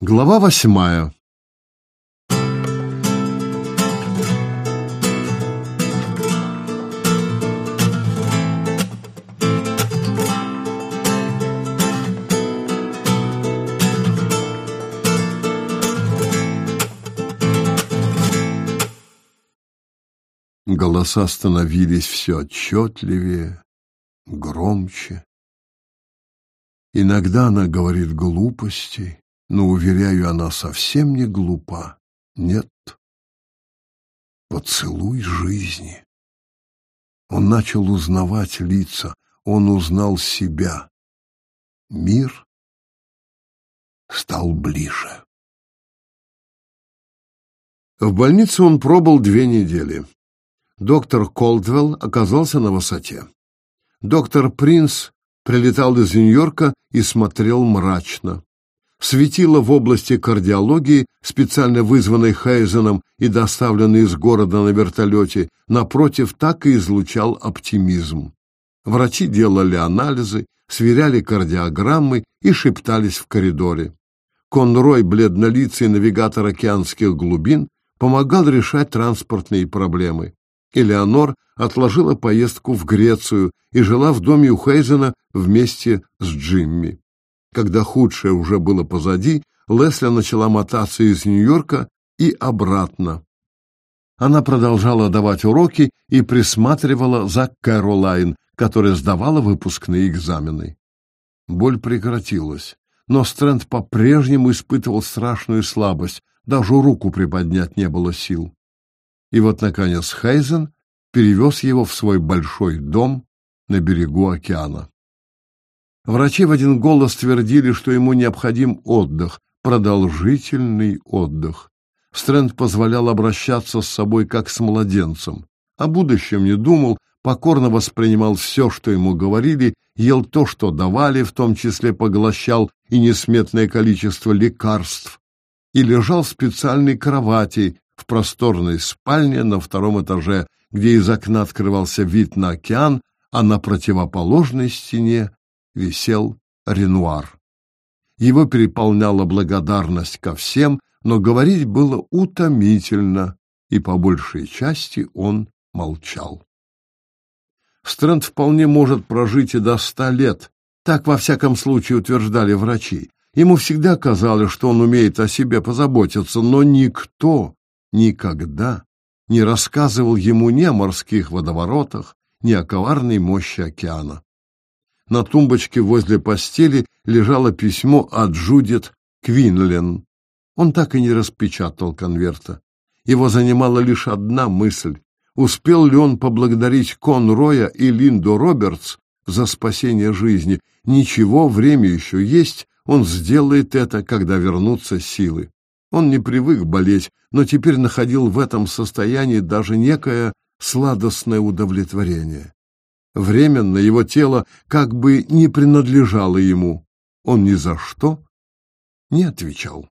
Глава восьмая Голоса становились все отчетливее, громче. Иногда она говорит глупости, но, уверяю, она совсем не глупа. Нет. Поцелуй жизни. Он начал узнавать лица, он узнал себя. Мир стал ближе. В больнице он пробыл две недели. Доктор Колдвелл оказался на высоте. Доктор Принц прилетал из Нью-Йорка и смотрел мрачно. Светило в области кардиологии, специально вызванный Хейзеном и доставленный из города на вертолете, напротив, так и излучал оптимизм. Врачи делали анализы, сверяли кардиограммы и шептались в коридоре. Конрой, бледнолицый навигатор океанских глубин, помогал решать транспортные проблемы. Элеонор отложила поездку в Грецию и жила в доме у Хейзена вместе с Джимми. Когда худшее уже было позади, Лесли начала мотаться из Нью-Йорка и обратно. Она продолжала давать уроки и присматривала за Кэролайн, которая сдавала выпускные экзамены. Боль прекратилась, но Стрэнд по-прежнему испытывал страшную слабость, даже руку приподнять не было сил. И вот, наконец, Хейзен перевез его в свой большой дом на берегу океана. Врачи в один голос твердили, что ему необходим отдых, продолжительный отдых. Стрэнд позволял обращаться с собой как с младенцем. О будущем не думал, покорно воспринимал все, что ему говорили, ел то, что давали, в том числе поглощал и несметное количество лекарств, и лежал в специальной кровати в просторной спальне на втором этаже, где из окна открывался вид на океан, а на противоположной стене висел Ренуар. Его переполняла благодарность ко всем, но говорить было утомительно, и по большей части он молчал. Стрэнд вполне может прожить и до ста лет, так во всяком случае утверждали врачи. Ему всегда казалось, что он умеет о себе позаботиться, но никто никогда не рассказывал ему ни о морских водоворотах, ни о коварной мощи океана. На тумбочке возле постели лежало письмо от Джудит Квинлен. Он так и не распечатал конверта. Его занимала лишь одна мысль. Успел ли он поблагодарить Конроя и Линду Робертс за спасение жизни? Ничего, время еще есть, он сделает это, когда вернутся силы. Он не привык болеть, но теперь находил в этом состоянии даже некое сладостное удовлетворение. Временно его тело как бы не принадлежало ему. Он ни за что не отвечал.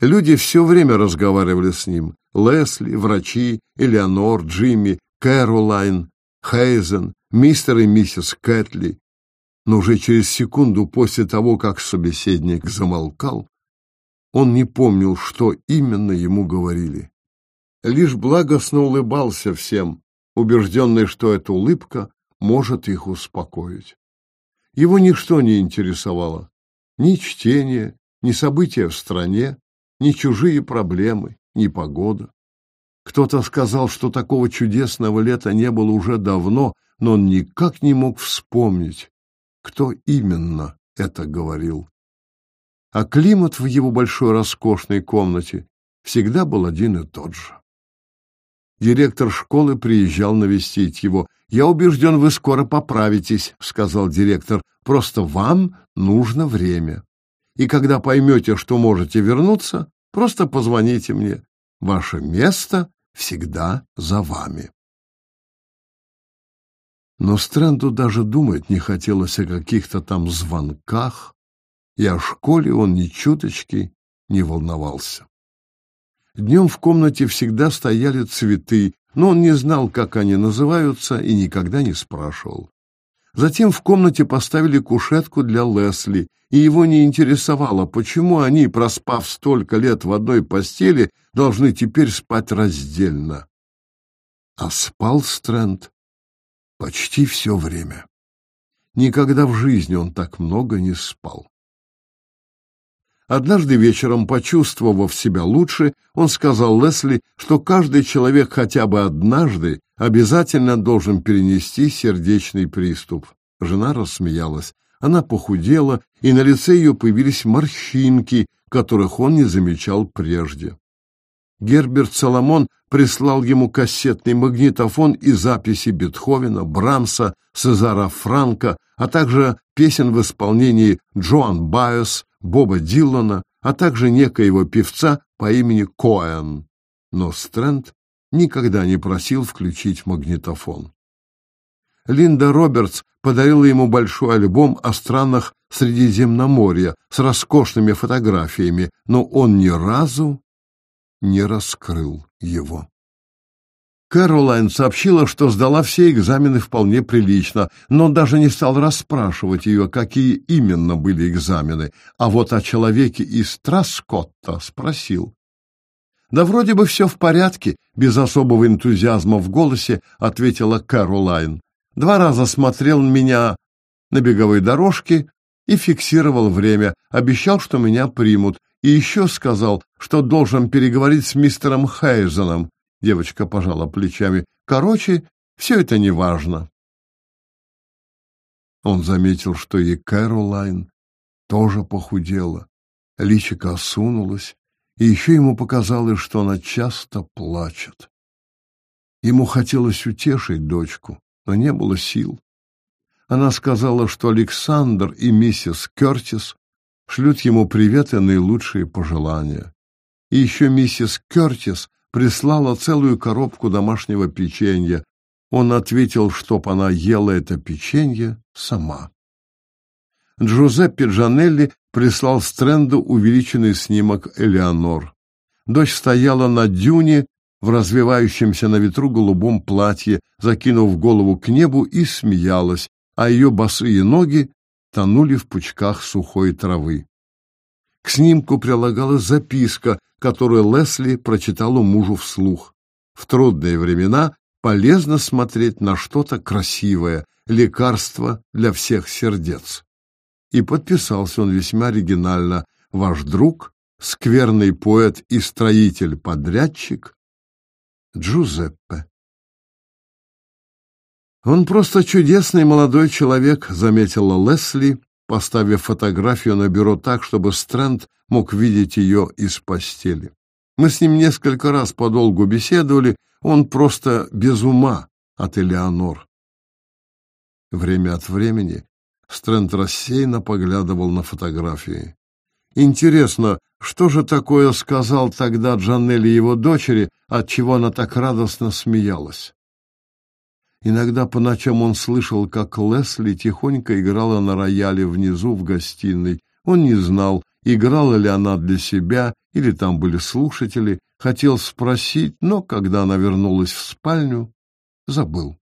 Люди все время разговаривали с ним. Лесли, врачи, Элеонор, Джимми, Кэролайн, Хейзен, мистер и миссис Кэтли. Но уже через секунду после того, как собеседник замолкал, он не помнил, что именно ему говорили. Лишь благостно улыбался всем, убежденный, что эта улыбка может их успокоить. Его ничто не интересовало. Ни чтение, ни события в стране, ни чужие проблемы, ни погода. Кто-то сказал, что такого чудесного лета не было уже давно, но он никак не мог вспомнить, кто именно это говорил. А климат в его большой роскошной комнате всегда был один и тот же. Директор школы приезжал навестить его. «Я убежден, вы скоро поправитесь», — сказал директор. «Просто вам нужно время. И когда поймете, что можете вернуться, просто позвоните мне. Ваше место всегда за вами». Но Стрэнду даже думать не хотелось о каких-то там звонках, и о школе он ни чуточки не волновался. Днем в комнате всегда стояли цветы, но он не знал, как они называются, и никогда не спрашивал. Затем в комнате поставили кушетку для Лесли, и его не интересовало, почему они, проспав столько лет в одной постели, должны теперь спать раздельно. А спал Стрэнд почти все время. Никогда в жизни он так много не спал. Однажды вечером, почувствовав себя лучше, он сказал Лесли, что каждый человек хотя бы однажды обязательно должен перенести сердечный приступ. Жена рассмеялась. Она похудела, и на лице ее появились морщинки, которых он не замечал прежде. Герберт Соломон прислал ему кассетный магнитофон и записи Бетховена, Брамса, Сезара Франка, а также песен в исполнении Джоан Байос, Боба Дилана, а также некоего певца по имени Коэн. Но Стрэнд никогда не просил включить магнитофон. Линда Робертс подарила ему большой альбом о странах Средиземноморья с роскошными фотографиями, но он ни разу не раскрыл его. Кэролайн сообщила, что сдала все экзамены вполне прилично, но даже не стал расспрашивать ее, какие именно были экзамены, а вот о человеке из Траскотта спросил. «Да вроде бы все в порядке», — без особого энтузиазма в голосе ответила Кэролайн. «Два раза смотрел меня на беговой дорожке и фиксировал время, обещал, что меня примут, и еще сказал, что должен переговорить с мистером Хейзеном, Девочка пожала плечами. Короче, все это не важно. Он заметил, что и Кэролайн тоже похудела. Личико осунулось, и еще ему показалось, что она часто плачет. Ему хотелось утешить дочку, но не было сил. Она сказала, что Александр и миссис Кертис шлют ему привет и наилучшие пожелания. И еще миссис Кертис прислала целую коробку домашнего печенья. Он ответил, чтоб она ела это печенье сама. Джузеппе Джанелли прислал Стрэнду увеличенный снимок Элеонор. Дочь стояла на дюне в развивающемся на ветру голубом платье, закинув голову к небу и смеялась, а ее босые ноги тонули в пучках сухой травы. К снимку прилагалась записка, которую Лесли прочитала мужу вслух. В трудные времена полезно смотреть на что-то красивое, лекарство для всех сердец. И подписался он весьма оригинально «Ваш друг, скверный поэт и строитель-подрядчик Джузеппе». «Он просто чудесный молодой человек», — заметила Лесли, поставив фотографию на бюро так, чтобы Стрэнд мог видеть ее из постели. Мы с ним несколько раз подолгу беседовали, он просто без ума от Элеонор. Время от времени Стрэнд рассеянно поглядывал на фотографии. Интересно, что же такое сказал тогда Джанелли его дочери, от чего она так радостно смеялась? Иногда по ночам он слышал, как Лесли тихонько играла на рояле внизу в гостиной. Он не знал, играла ли она для себя или там были слушатели. Хотел спросить, но когда она вернулась в спальню, забыл.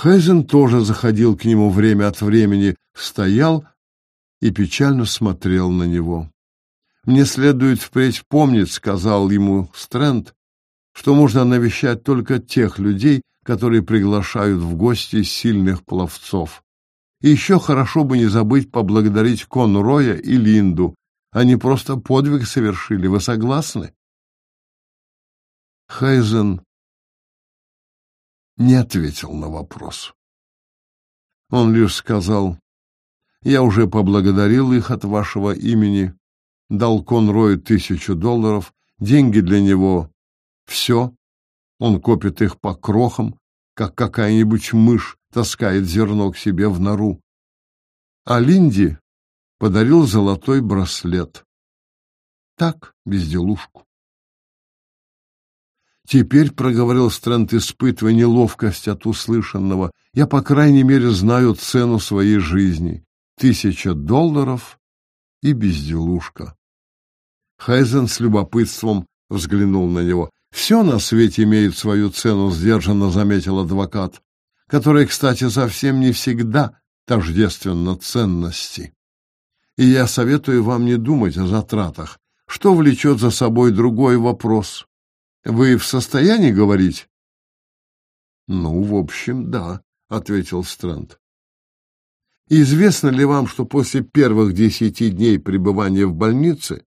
Хейзен тоже заходил к нему время от времени, стоял и печально смотрел на него. «Мне следует впредь помнить», — сказал ему Стрэнд, «что можно навещать только тех людей, которые приглашают в гости сильных пловцов. И еще хорошо бы не забыть поблагодарить Конроя и Линду. Они просто подвиг совершили. Вы согласны? Хайзен не ответил на вопрос. Он лишь сказал, «Я уже поблагодарил их от вашего имени, дал Конрою тысячу долларов, деньги для него — все, он копит их по крохам, как какая-нибудь мышь таскает зерно к себе в нору. А Линди подарил золотой браслет. Так, безделушку. Теперь, — проговорил Стрэнд, испытывая неловкость от услышанного, — я, по крайней мере, знаю цену своей жизни. Тысяча долларов и безделушка. Хайзен с любопытством взглянул на него. Все на свете имеет свою цену, сдержанно заметил адвокат. которое, кстати, совсем не всегда тождественно ценности. И я советую вам не думать о затратах, что влечет за собой другой вопрос. Вы в состоянии говорить? Ну, в общем, да, ответил Стрэнд. Известно ли вам, что после первых десяти дней пребывания в больнице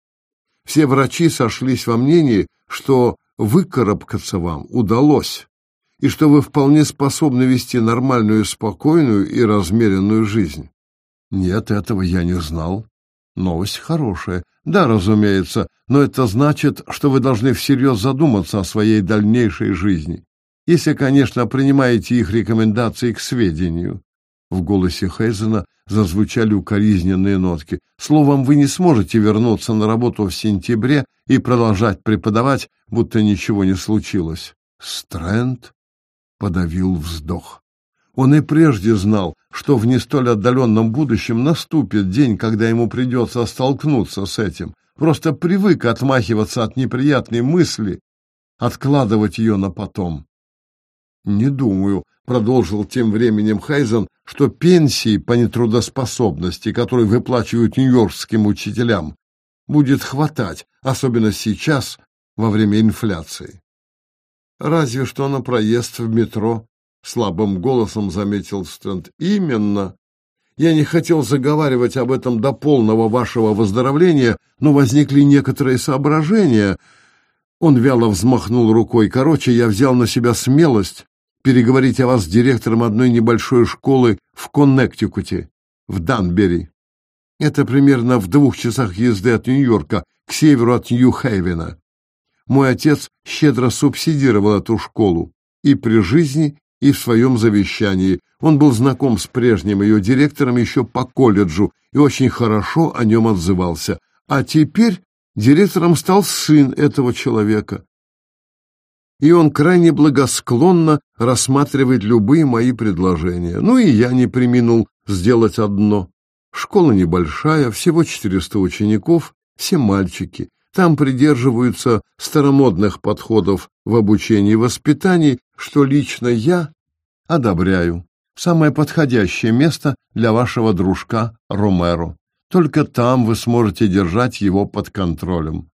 все врачи сошлись во мнении, что выкарабкаться вам удалось, и что вы вполне способны вести нормальную, спокойную и размеренную жизнь? Нет, этого я не знал. Новость хорошая. Да, разумеется, но это значит, что вы должны всерьез задуматься о своей дальнейшей жизни. Если, конечно, принимаете их рекомендации к сведению. В голосе Хейзена зазвучали укоризненные нотки. Словом, вы не сможете вернуться на работу в сентябре и продолжать преподавать, будто ничего не случилось. Стрэнд подавил вздох. Он и прежде знал, что в не столь отдаленном будущем наступит день, когда ему придется столкнуться с этим. Просто привык отмахиваться от неприятной мысли, откладывать ее на потом. «Не думаю», — продолжил тем временем Хайзен, «что пенсии по нетрудоспособности, которые выплачивают нью-йоркским учителям, будет хватать, особенно сейчас, во время инфляции». «Разве что на проезд в метро», — слабым голосом заметил Стрэнд. «Именно. Я не хотел заговаривать об этом до полного вашего выздоровления, но возникли некоторые соображения». Он вяло взмахнул рукой. «Короче, я взял на себя смелость переговорить о вас с директором одной небольшой школы в Коннектикуте, в Данбери. Это примерно в двух часах езды от Нью-Йорка, к северу от Нью-Хейвена. Мой отец щедро субсидировал эту школу и при жизни, и в своем завещании. Он был знаком с прежним ее директором еще по колледжу и очень хорошо о нем отзывался. А теперь директором стал сын этого человека и он крайне благосклонно рассматривает любые мои предложения. Ну и я не приминул сделать одно. Школа небольшая, всего 400 учеников, все мальчики. Там придерживаются старомодных подходов в обучении и воспитании, что лично я одобряю. Самое подходящее место для вашего дружка Ромеро. Только там вы сможете держать его под контролем.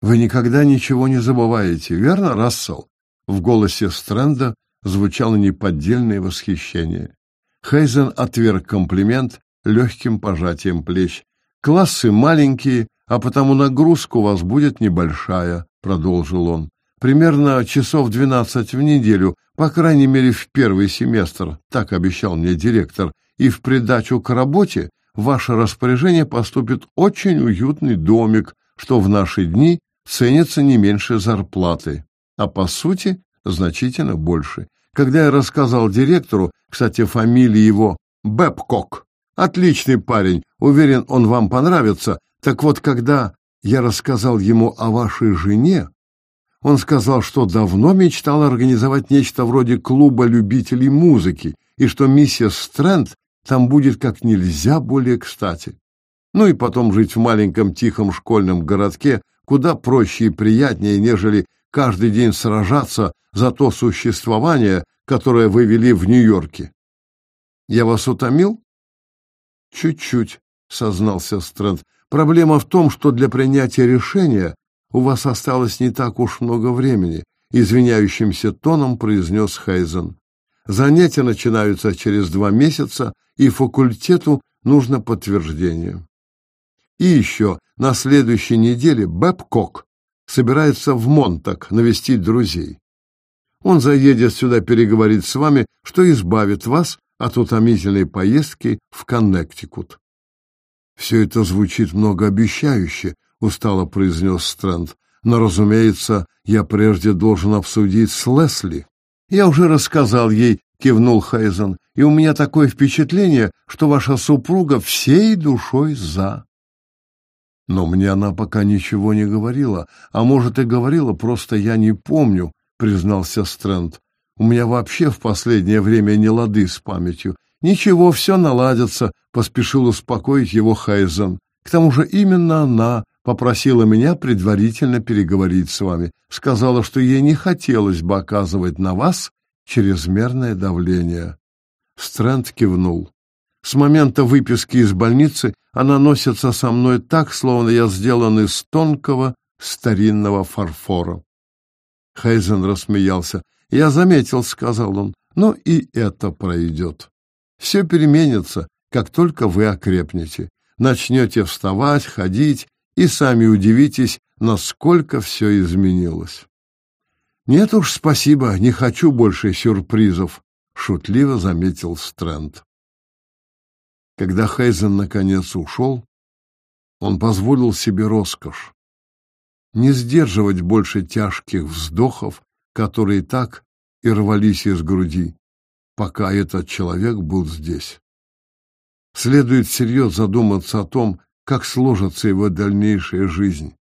Вы никогда ничего не забываете, верно, Рассел? В голосе Стрэнда звучало неподдельное восхищение. Хейзен отверг комплимент легким пожатием плеч. «Классы маленькие, а потому нагрузка у вас будет небольшая», — продолжил он. «Примерно часов двенадцать в неделю, по крайней мере, в первый семестр, так обещал мне директор, и в придачу к работе в ваше распоряжение поступит очень уютный домик, что в наши дни ценится не меньше зарплаты, а по сути значительно больше. Когда я рассказал директору, кстати, фамилия его Бэбкок, отличный парень, уверен, он вам понравится, так вот, когда я рассказал ему о вашей жене, он сказал, что давно мечтал организовать нечто вроде клуба любителей музыки, и что миссис Стрэнд там будет как нельзя более кстати. Ну и потом жить в маленьком тихом школьном городке, куда проще и приятнее, нежели каждый день сражаться за то существование, которое вы вели в Нью-Йорке. Я вас утомил? Чуть-чуть, сознался Стрэнд. Проблема в том, что для принятия решения у вас осталось не так уж много времени, извиняющимся тоном произнес Хейзен. Занятия начинаются через два месяца, и факультету нужно подтверждение. И еще, на следующей неделе Бэбкок собирается в Монтак навестить друзей. Он заедет сюда переговорить с вами, что избавит вас от утомительной поездки в Коннектикут. «Все это звучит многообещающе», — устало произнес Стрэнд. «Но, разумеется, я прежде должен обсудить с Лесли». «Я уже рассказал ей», — кивнул Хейзен, «и у меня такое впечатление, что ваша супруга всей душой за». Но мне она пока ничего не говорила, а может и говорила, просто я не помню, признался Стрэнд. У меня вообще в последнее время не лады с памятью. Ничего, все наладится, поспешил успокоить его Хайзен. К тому же именно она попросила меня предварительно переговорить с вами. Сказала, что ей не хотелось бы оказывать на вас чрезмерное давление. Стрэнд кивнул. С момента выписки из больницы она носится со мной так, словно я сделан из тонкого старинного фарфора. Хейзен рассмеялся. «Я заметил», — сказал он, — «но и это пройдет. Все переменится, как только вы окрепнете. Начнете вставать, ходить, и сами удивитесь, насколько все изменилось». «Нет уж, спасибо, не хочу больше сюрпризов», — шутливо заметил Стрэнд. Когда Хейзен наконец ушел, он позволил себе роскошь не сдерживать больше тяжких вздохов, которые так и рвались из груди, пока этот человек был здесь. Следует всерьез задуматься о том, как сложится его дальнейшая жизнь.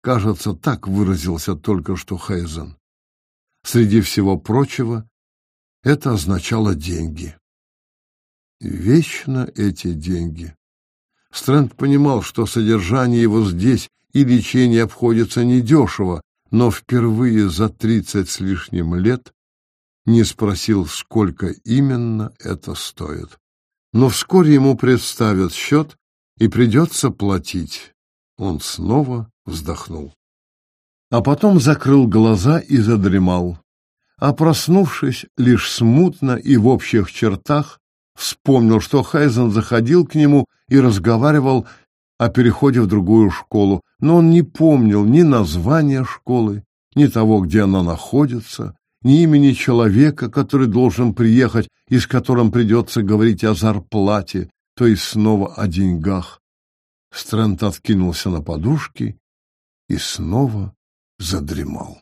Кажется, так выразился только что Хейзен. Среди всего прочего, это означало деньги. Вечно эти деньги. Стрэнд понимал, что содержание его здесь и лечение обходится недешево, но впервые за тридцать с лишним лет не спросил, сколько именно это стоит. Но вскоре ему представят счет, и придется платить. Он снова вздохнул. А потом закрыл глаза и задремал. А проснувшись, лишь смутно и в общих чертах, вспомнил, что Хайзен заходил к нему и разговаривал о переходе в другую школу, но он не помнил ни названия школы, ни того, где она находится, ни имени человека, который должен приехать и с которым придется говорить о зарплате, то есть снова о деньгах. Стрэнд откинулся на подушки и снова задремал.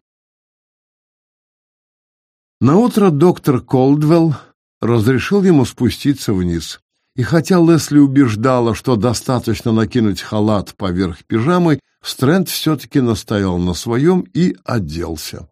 Наутро доктор Колдвелл разрешил ему спуститься вниз. И хотя Лесли убеждала, что достаточно накинуть халат поверх пижамы, Стрэнд все-таки настоял на своем и оделся.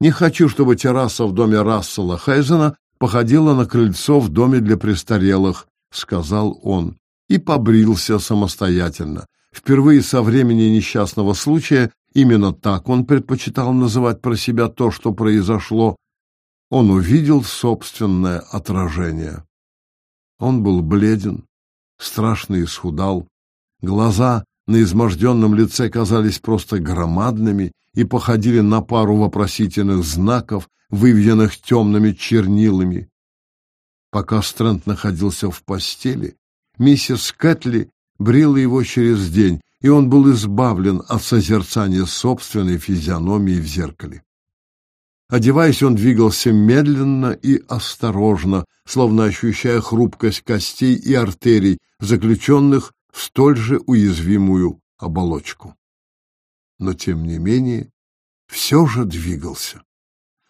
«Не хочу, чтобы терраса в доме Рассела Хейзена походила на крыльцо в доме для престарелых», — сказал он, и побрился самостоятельно. Впервые со времени несчастного случая именно так он предпочитал называть про себя то, что произошло. Он увидел собственное отражение. Он был бледен, страшно исхудал. Глаза на изможденном лице казались просто громадными и походили на пару вопросительных знаков, выведенных темными чернилами. Пока Стрэнд находился в постели, миссис Кэтли брила его через день, и он был избавлен от созерцания собственной физиономии в зеркале. Одеваясь, он двигался медленно и осторожно, словно ощущая хрупкость костей и артерий, заключенных в столь же уязвимую оболочку. Но, тем не менее, все же двигался.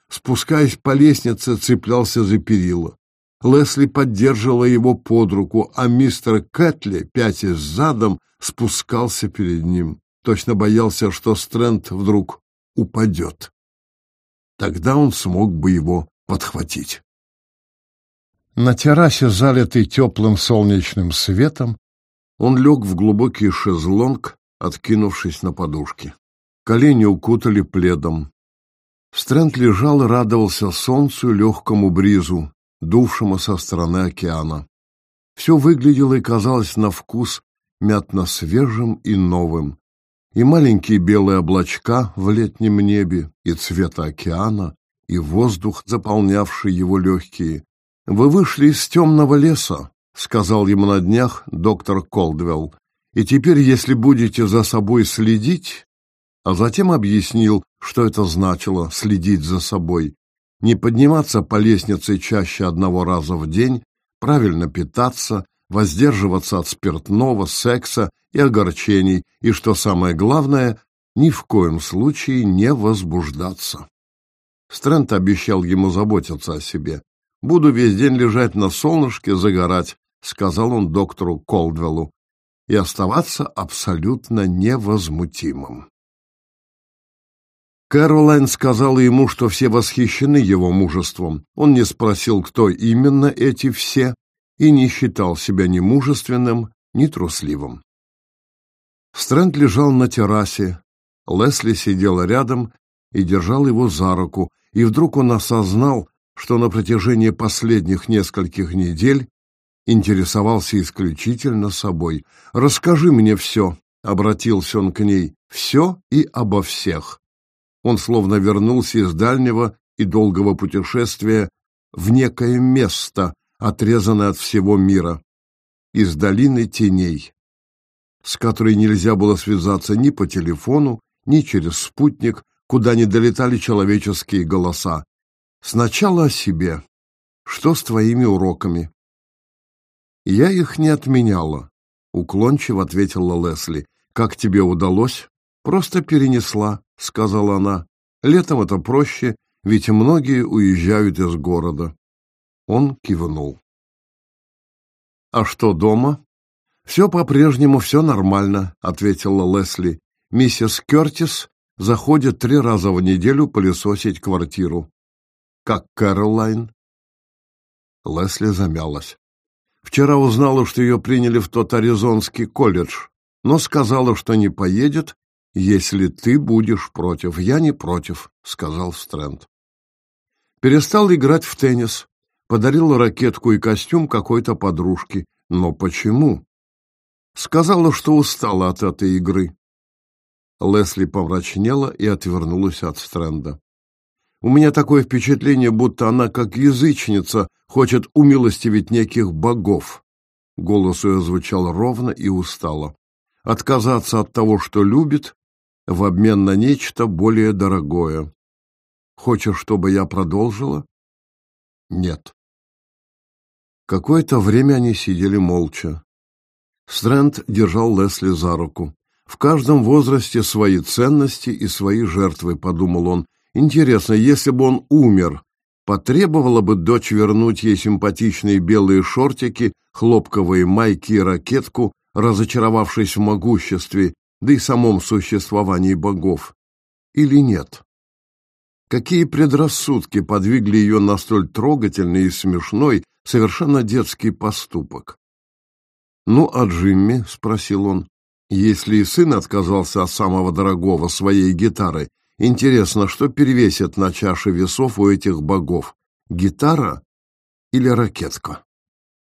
Спускаясь по лестнице, цеплялся за перила. Лесли поддерживала его под руку, а мистер Кэтли, пятясь задом, спускался перед ним. Точно боялся, что Стрэнд вдруг упадет. Тогда он смог бы его подхватить. На террасе, залитой теплым солнечным светом, он лег в глубокий шезлонг, откинувшись на подушке. Колени укутали пледом. Стрэнд лежал и радовался солнцу и легкому бризу, дувшему со стороны океана. Все выглядело и казалось на вкус мятно-свежим и новым и маленькие белые облачка в летнем небе, и цвета океана, и воздух, заполнявший его легкие. «Вы вышли из темного леса», — сказал ему на днях доктор Колдвелл, «и теперь, если будете за собой следить...» А затем объяснил, что это значило «следить за собой», не подниматься по лестнице чаще одного раза в день, правильно питаться, воздерживаться от спиртного, секса и огорчений, и, что самое главное, ни в коем случае не возбуждаться. Стрэнд обещал ему заботиться о себе. «Буду весь день лежать на солнышке, загорать», — сказал он доктору Колдвеллу, «и оставаться абсолютно невозмутимым». Кэролайн сказала ему, что все восхищены его мужеством. Он не спросил, кто именно эти все, и не считал себя ни мужественным, ни трусливым. Стрэнд лежал на террасе, Лесли сидела рядом и держал его за руку, и вдруг он осознал, что на протяжении последних нескольких недель интересовался исключительно собой. «Расскажи мне все», — обратился он к ней, — «все и обо всех». Он словно вернулся из дальнего и долгого путешествия в некое место, отрезанное от всего мира, из долины теней, с которой нельзя было связаться ни по телефону, ни через спутник, куда не долетали человеческие голоса. Сначала о себе. Что с твоими уроками? Я их не отменяла, уклончиво ответила Лесли. Как тебе удалось? Просто перенесла, сказала она. Летом это проще, ведь многие уезжают из города. Он кивнул. А что дома? Все по-прежнему, все нормально, ответила Лесли. Миссис Кертис заходит три раза в неделю пылесосить квартиру. Как Кэролайн? Лесли замялась. Вчера узнала, что ее приняли в тот аризонский колледж, но сказала, что не поедет, если ты будешь против. Я не против, сказал Стрэнд. Перестал играть в теннис, подарила ракетку и костюм какой-то подружке. Но почему? Сказала, что устала от этой игры. Лесли помрачнела и отвернулась от Стрэнда. У меня такое впечатление, будто она, как язычница, хочет умилостивить неких богов. Голос ее звучал ровно и устало. Отказаться от того, что любит, в обмен на нечто более дорогое. Хочешь, чтобы я продолжила? Нет. Какое-то время они сидели молча. Стрэнд держал Лесли за руку. В каждом возрасте свои ценности и свои жертвы, подумал он. Интересно, если бы он умер, потребовала бы дочь вернуть ей симпатичные белые шортики, хлопковые майки и ракетку, разочаровавшись в могуществе, да и самом существовании богов, или нет? Какие предрассудки подвигли ее на столь трогательный и смешной, совершенно детский поступок? «Ну, а Джимми?» — спросил он. Если и сын отказался от самого дорогого своей гитары, интересно, что перевесит на чаше весов у этих богов? Гитара или ракетка?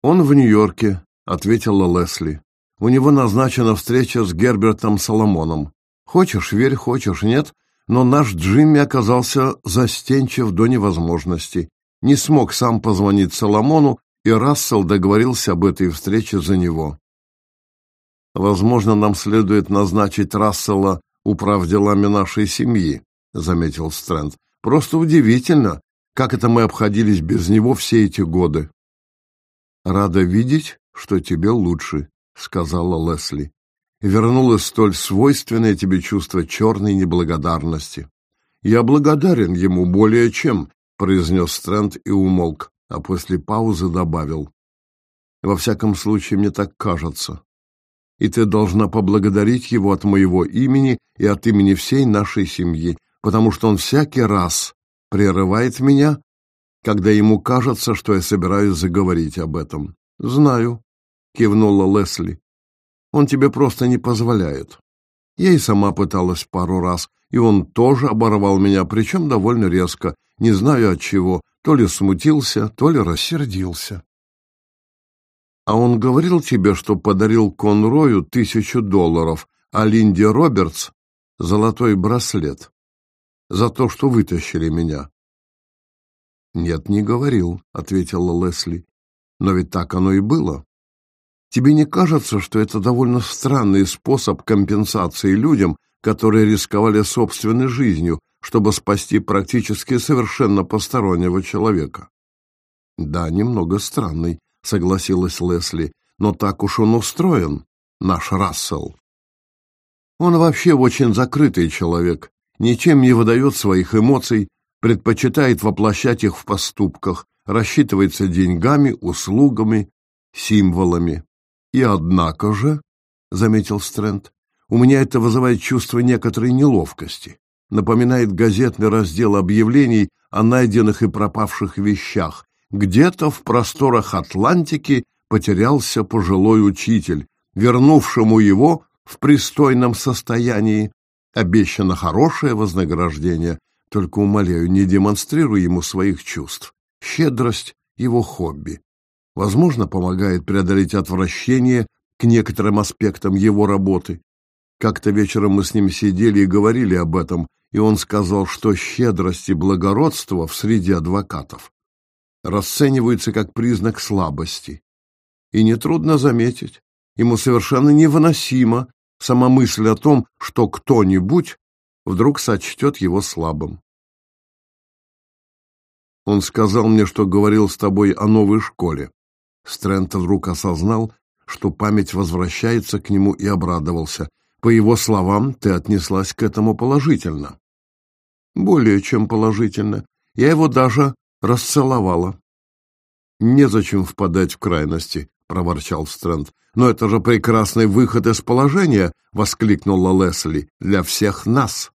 Он в Нью-Йорке, ответила Лесли. У него назначена встреча с Гербертом Соломоном. Хочешь, верь, хочешь, нет, но наш Джимми оказался застенчив до невозможности. Не смог сам позвонить Соломону, и Рассел договорился об этой встрече за него. Возможно, нам следует назначить Рассела управ делами нашей семьи, заметил Стрэнд. Просто удивительно, как это мы обходились без него все эти годы. Рада видеть, что тебе лучше, сказала Лесли. Вернулось столь свойственное тебе чувство черной неблагодарности. Я благодарен ему более чем, произнес Стрэнд и умолк, а после паузы добавил. Во всяком случае, мне так кажется и ты должна поблагодарить его от моего имени и от имени всей нашей семьи, потому что он всякий раз прерывает меня, когда ему кажется, что я собираюсь заговорить об этом. Знаю, кивнула Лесли. Он тебе просто не позволяет. Я и сама пыталась пару раз, и он тоже оборвал меня, причем довольно резко, не знаю от чего, то ли смутился, то ли рассердился. А он говорил тебе, что подарил Конрою тысячу долларов, а Линде Робертс — золотой браслет за то, что вытащили меня. «Нет, не говорил», — ответила Лесли. «Но ведь так оно и было. Тебе не кажется, что это довольно странный способ компенсации людям, которые рисковали собственной жизнью, чтобы спасти практически совершенно постороннего человека?» «Да, немного странный», согласилась Лесли. Но так уж он устроен, наш Рассел. Он вообще очень закрытый человек, ничем не выдает своих эмоций, предпочитает воплощать их в поступках, рассчитывается деньгами, услугами, символами. И однако же, — заметил Стрэнд, — у меня это вызывает чувство некоторой неловкости, напоминает газетный раздел объявлений о найденных и пропавших вещах, где-то в просторах Атлантики потерялся пожилой учитель, вернувшему его в пристойном состоянии. Обещано хорошее вознаграждение, только, умоляю, не демонстрируй ему своих чувств. щедрость — его хобби. Возможно, помогает преодолеть отвращение к некоторым аспектам его работы. Как-то вечером мы с ним сидели и говорили об этом, и он сказал, что щедрость и благородство в среде адвокатов расцениваются как признак слабости. И нетрудно заметить, ему совершенно невыносима сама мысль о том, что кто-нибудь вдруг сочтет его слабым. Он сказал мне, что говорил с тобой о новой школе. Стрэнд вдруг осознал, что память возвращается к нему и обрадовался. По его словам, ты отнеслась к этому положительно. Более чем положительно. Я его даже расцеловала. Незачем впадать в крайности, проворчал Стрэнд. Но это же прекрасный выход из положения, воскликнула Лесли. Для всех нас.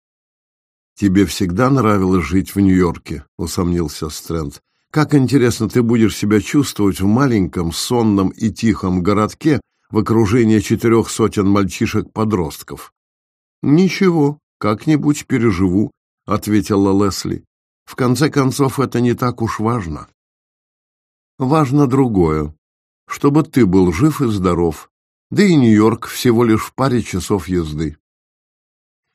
Тебе всегда нравилось жить в Нью-Йорке, усомнился Стрэнд. Как интересно ты будешь себя чувствовать в маленьком, сонном и тихом городке в окружении четырех сотен мальчишек-подростков. Ничего, как-нибудь переживу, ответила Лесли. В конце концов, это не так уж важно. Важно другое, чтобы ты был жив и здоров, да и Нью-Йорк всего лишь в паре часов езды.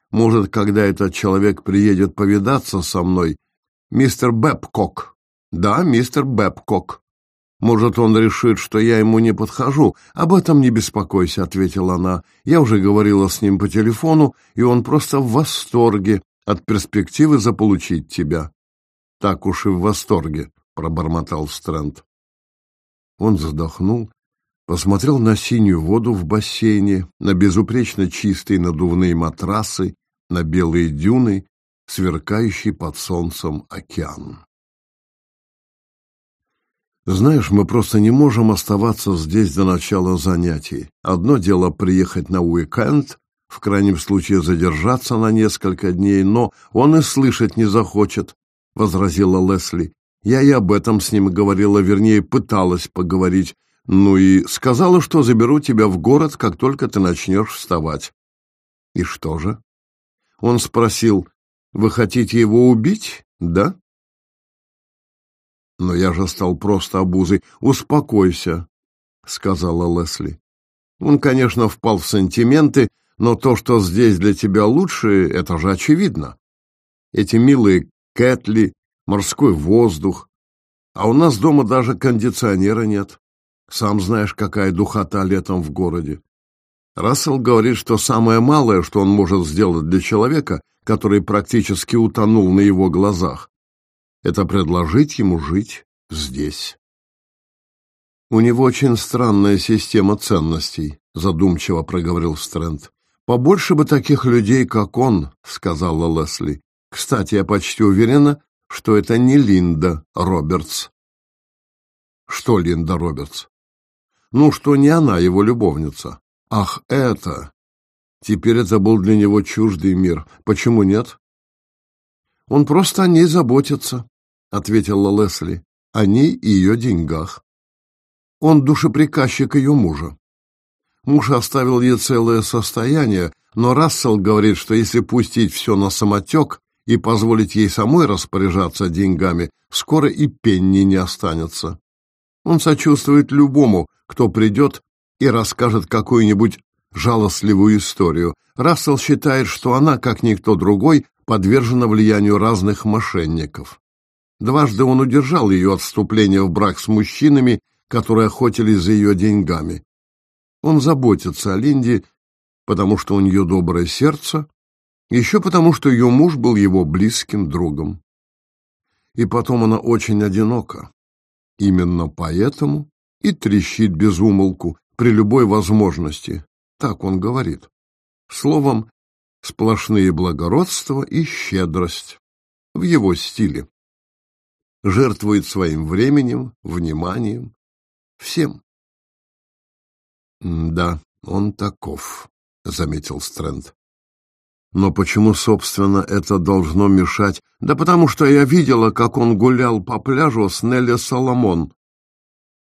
Может, когда этот человек приедет повидаться со мной, мистер Бэбкок. Да, мистер Бэбкок. Может, он решит, что я ему не подхожу. Об этом не беспокойся, ответила она. Я уже говорила с ним по телефону, и он просто в восторге от перспективы заполучить тебя. Так уж и в восторге, пробормотал Стрэнд. Он вздохнул, посмотрел на синюю воду в бассейне, на безупречно чистые надувные матрасы, на белые дюны, сверкающий под солнцем океан. Знаешь, мы просто не можем оставаться здесь до начала занятий. Одно дело приехать на уикенд, в крайнем случае задержаться на несколько дней, но он и слышать не захочет, — возразила Лесли. Я и об этом с ним говорила, вернее, пыталась поговорить. Ну и сказала, что заберу тебя в город, как только ты начнешь вставать. И что же? Он спросил, вы хотите его убить, да? Но я же стал просто обузой. Успокойся, сказала Лесли. Он, конечно, впал в сантименты, но то, что здесь для тебя лучше, это же очевидно. Эти милые Кэтли, морской воздух. А у нас дома даже кондиционера нет. Сам знаешь, какая духота летом в городе. Рассел говорит, что самое малое, что он может сделать для человека, который практически утонул на его глазах, это предложить ему жить здесь. У него очень странная система ценностей, задумчиво проговорил Стрэнд. Побольше бы таких людей, как он, сказала Лесли. Кстати, я почти уверена, что это не Линда Робертс. Что Линда Робертс? Ну, что не она его любовница. Ах, это! Теперь это был для него чуждый мир. Почему нет? Он просто о ней заботится, ответила Лесли. О ней и ее деньгах. Он душеприказчик ее мужа. Муж оставил ей целое состояние, но Рассел говорит, что если пустить все на самотек, и позволить ей самой распоряжаться деньгами, скоро и пенни не останется. Он сочувствует любому, кто придет и расскажет какую-нибудь жалостливую историю. Рассел считает, что она, как никто другой, подвержена влиянию разных мошенников. Дважды он удержал ее от вступления в брак с мужчинами, которые охотились за ее деньгами. Он заботится о Линде, потому что у нее доброе сердце, еще потому, что ее муж был его близким другом. И потом она очень одинока. Именно поэтому и трещит без умолку при любой возможности. Так он говорит. Словом, сплошные благородство и щедрость в его стиле. Жертвует своим временем, вниманием, всем. «Да, он таков», — заметил Стрэнд. Но почему, собственно, это должно мешать? Да потому что я видела, как он гулял по пляжу с Нелли Соломон.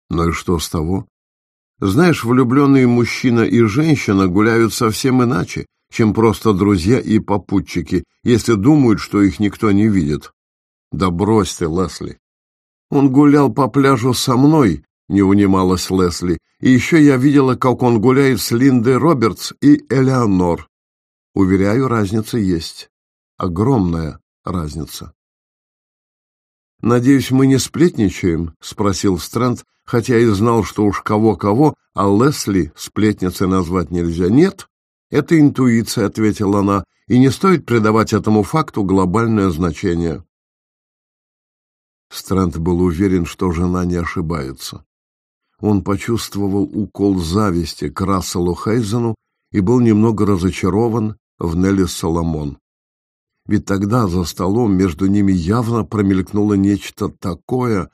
Ну и что с того? Знаешь, влюбленные мужчина и женщина гуляют совсем иначе, чем просто друзья и попутчики, если думают, что их никто не видит. Да брось ты, Лесли. Он гулял по пляжу со мной, не унималась Лесли. И еще я видела, как он гуляет с Линдой Робертс и Элеонор. Уверяю, разница есть. Огромная разница. «Надеюсь, мы не сплетничаем?» — спросил Стрэнд, хотя и знал, что уж кого-кого, а Лесли сплетницей назвать нельзя. «Нет, это интуиция», — ответила она, — «и не стоит придавать этому факту глобальное значение». Стрэнд был уверен, что жена не ошибается. Он почувствовал укол зависти к Расселу Хейзену и был немного разочарован в Нелли Соломон. Ведь тогда за столом между ними явно промелькнуло нечто такое.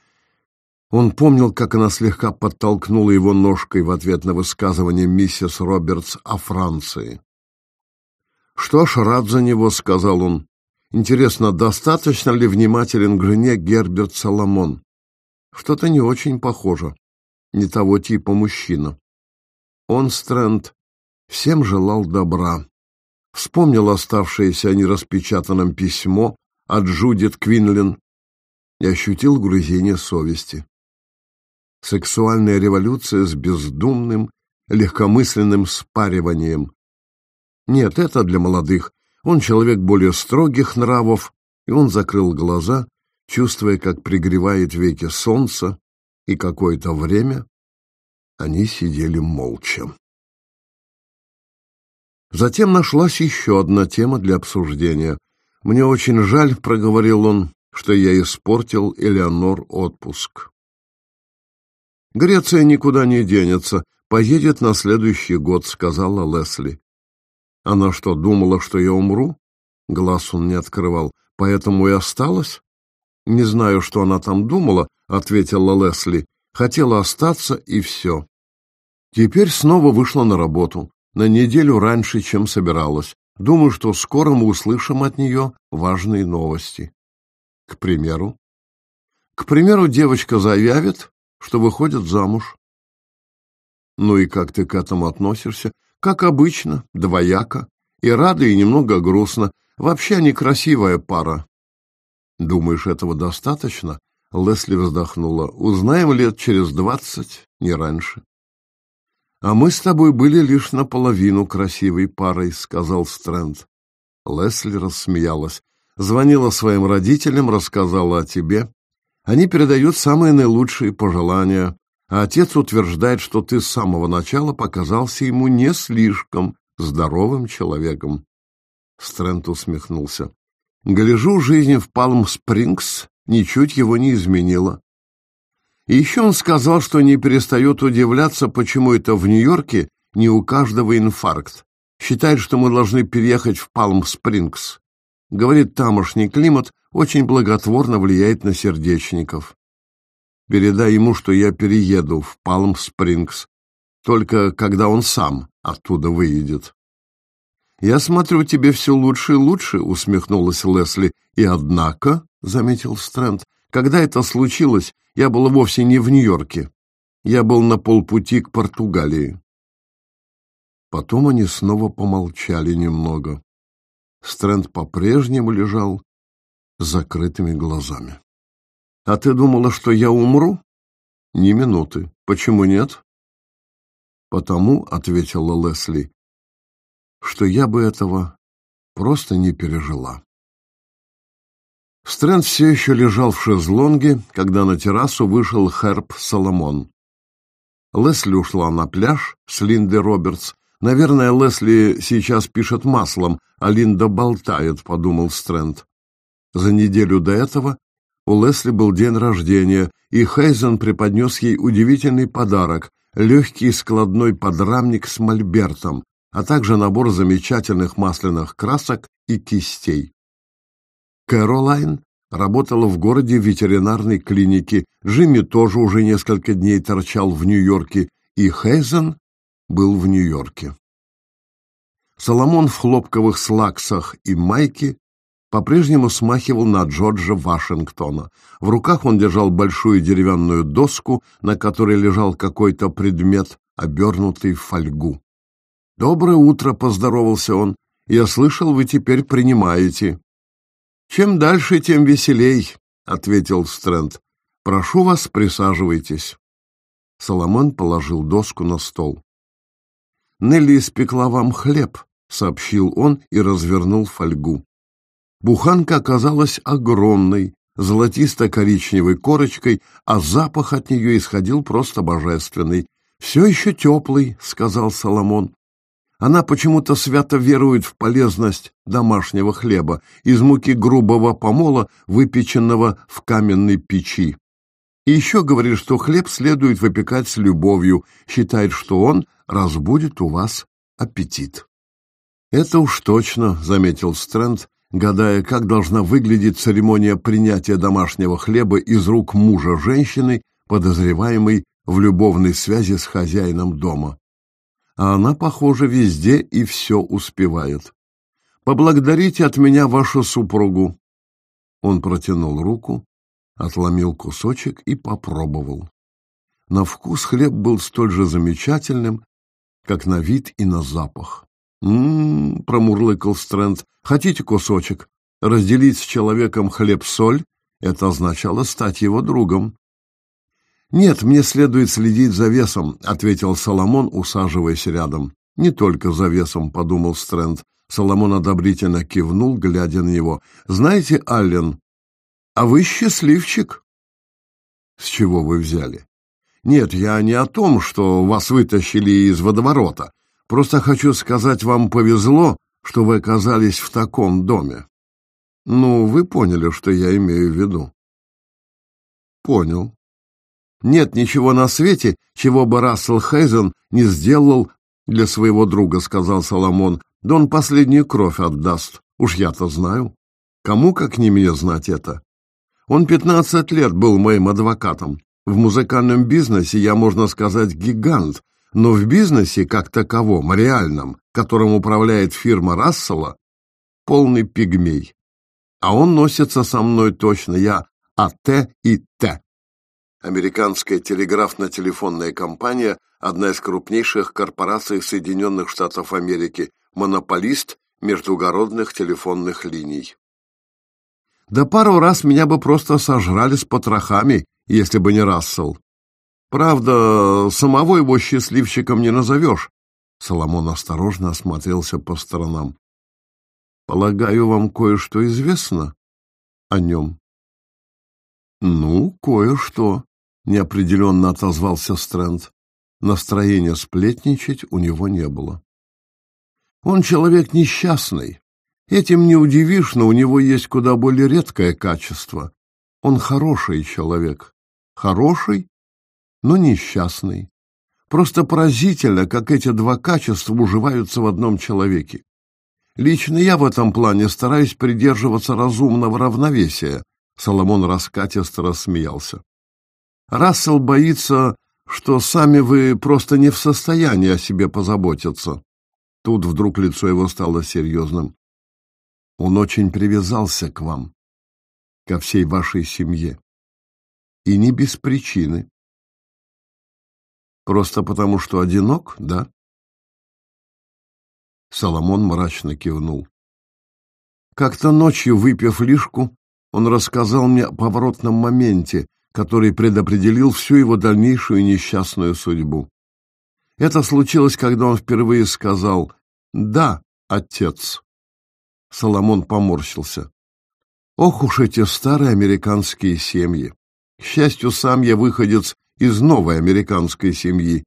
Он помнил, как она слегка подтолкнула его ножкой в ответ на высказывание миссис Робертс о Франции. «Что ж, рад за него», — сказал он. «Интересно, достаточно ли внимателен к жене Герберт Соломон? Что-то не очень похоже. Не того типа мужчина». Он, Стрэнд, всем желал добра вспомнил оставшееся нераспечатанном письмо от Джудит Квинлин и ощутил грузение совести. Сексуальная революция с бездумным, легкомысленным спариванием. Нет, это для молодых. Он человек более строгих нравов, и он закрыл глаза, чувствуя, как пригревает веки солнца, и какое-то время они сидели молча. Затем нашлась еще одна тема для обсуждения. «Мне очень жаль», — проговорил он, — «что я испортил Элеонор отпуск». «Греция никуда не денется, поедет на следующий год», — сказала Лесли. «Она что, думала, что я умру?» Глаз он не открывал. «Поэтому и осталась?» «Не знаю, что она там думала», — ответила Лесли. «Хотела остаться, и все». Теперь снова вышла на работу на неделю раньше, чем собиралась. Думаю, что скоро мы услышим от нее важные новости. К примеру? К примеру, девочка заявит, что выходит замуж. Ну и как ты к этому относишься? Как обычно, двояко. И рада, и немного грустно. Вообще они красивая пара. Думаешь, этого достаточно? Лесли вздохнула. Узнаем лет через двадцать, не раньше. «А мы с тобой были лишь наполовину красивой парой», — сказал Стрэнд. Лесли рассмеялась. «Звонила своим родителям, рассказала о тебе. Они передают самые наилучшие пожелания, а отец утверждает, что ты с самого начала показался ему не слишком здоровым человеком». Стрэнд усмехнулся. «Гляжу, жизнь в Палм-Спрингс ничуть его не изменила. Еще он сказал, что не перестает удивляться, почему это в Нью-Йорке не у каждого инфаркт. Считает, что мы должны переехать в Палм-Спрингс. Говорит, тамошний климат очень благотворно влияет на сердечников. Передай ему, что я перееду в Палм-Спрингс, только когда он сам оттуда выедет. «Я смотрю, тебе все лучше и лучше», — усмехнулась Лесли. «И однако», — заметил Стрэнд, — «когда это случилось, я был вовсе не в Нью-Йорке. Я был на полпути к Португалии. Потом они снова помолчали немного. Стрэнд по-прежнему лежал с закрытыми глазами. «А ты думала, что я умру?» «Ни минуты. Почему нет?» «Потому», — ответила Лесли, — «что я бы этого просто не пережила». Стрэнд все еще лежал в шезлонге, когда на террасу вышел Херб Соломон. Лесли ушла на пляж с Линдой Робертс. Наверное, Лесли сейчас пишет маслом, а Линда болтает, подумал Стрэнд. За неделю до этого у Лесли был день рождения, и Хейзен преподнес ей удивительный подарок — легкий складной подрамник с мольбертом, а также набор замечательных масляных красок и кистей. Кэролайн работала в городе ветеринарной клинике, Джимми тоже уже несколько дней торчал в Нью-Йорке, и Хейзен был в Нью-Йорке. Соломон в хлопковых слаксах и майке по-прежнему смахивал на Джорджа Вашингтона. В руках он держал большую деревянную доску, на которой лежал какой-то предмет, обернутый в фольгу. «Доброе утро», — поздоровался он. «Я слышал, вы теперь принимаете». «Чем дальше, тем веселей», — ответил Стрэнд. Прошу вас, присаживайтесь. Соломон положил доску на стол. Нелли испекла вам хлеб, сообщил он и развернул фольгу. Буханка оказалась огромной, золотисто-коричневой корочкой, а запах от нее исходил просто божественный. «Все еще теплый», — сказал Соломон. Она почему-то свято верует в полезность домашнего хлеба из муки грубого помола, выпеченного в каменной печи. И еще говорит, что хлеб следует выпекать с любовью, считает, что он разбудит у вас аппетит. «Это уж точно», — заметил Стрэнд, гадая, как должна выглядеть церемония принятия домашнего хлеба из рук мужа женщины, подозреваемой в любовной связи с хозяином дома. А она, похоже, везде и все успевает. Поблагодарите от меня вашу супругу. Он протянул руку, отломил кусочек и попробовал. На вкус хлеб был столь же замечательным, как на вид и на запах. «М-м-м», промурлыкал Стрэнд, — «хотите кусочек? Разделить с человеком хлеб-соль — это означало стать его другом». «Нет, мне следует следить за весом», — ответил Соломон, усаживаясь рядом. «Не только за весом», — подумал Стрэнд. Соломон одобрительно кивнул, глядя на него. «Знаете, Аллен, а вы счастливчик». «С чего вы взяли?» «Нет, я не о том, что вас вытащили из водоворота. Просто хочу сказать, вам повезло, что вы оказались в таком доме. Ну, вы поняли, что я имею в виду. Понял. Нет ничего на свете, чего бы Рассел Хейзен не сделал для своего друга, сказал Соломон. Да он последнюю кровь отдаст. Уж я-то знаю. Кому, как не мне, знать это? Он пятнадцать лет был моим адвокатом. В музыкальном бизнесе я, можно сказать, гигант, но в бизнесе, как таковом, реальном, которым управляет фирма Рассела, полный пигмей. А он носится со мной точно, я АТ и Т. Американская телеграфно-телефонная компания – одна из крупнейших корпораций Соединенных Штатов Америки, монополист междугородных телефонных линий. Да пару раз меня бы просто сожрали с потрохами, если бы не Рассел. Правда, самого его счастливчиком не назовешь. Соломон осторожно осмотрелся по сторонам. Полагаю, вам кое-что известно о нем? Ну, кое-что, неопределенно отозвался Стрэнд. Настроения сплетничать у него не было. Он человек несчастный. Этим не удивишь, но у него есть куда более редкое качество. Он хороший человек. Хороший но несчастный. Просто поразительно, как эти два качества уживаются в одном человеке. Лично я в этом плане стараюсь придерживаться разумного равновесия, Соломон раскатисто рассмеялся. Рассел боится, что сами вы просто не в состоянии о себе позаботиться. Тут вдруг лицо его стало серьезным. Он очень привязался к вам, ко всей вашей семье. И не без причины. Просто потому, что одинок, да? Соломон мрачно кивнул. Как-то ночью, выпив лишку, он рассказал мне о поворотном моменте, который предопределил всю его дальнейшую несчастную судьбу. Это случилось, когда он впервые сказал «Да, отец». Соломон поморщился. Ох уж эти старые американские семьи! К счастью, сам я выходец из новой американской семьи.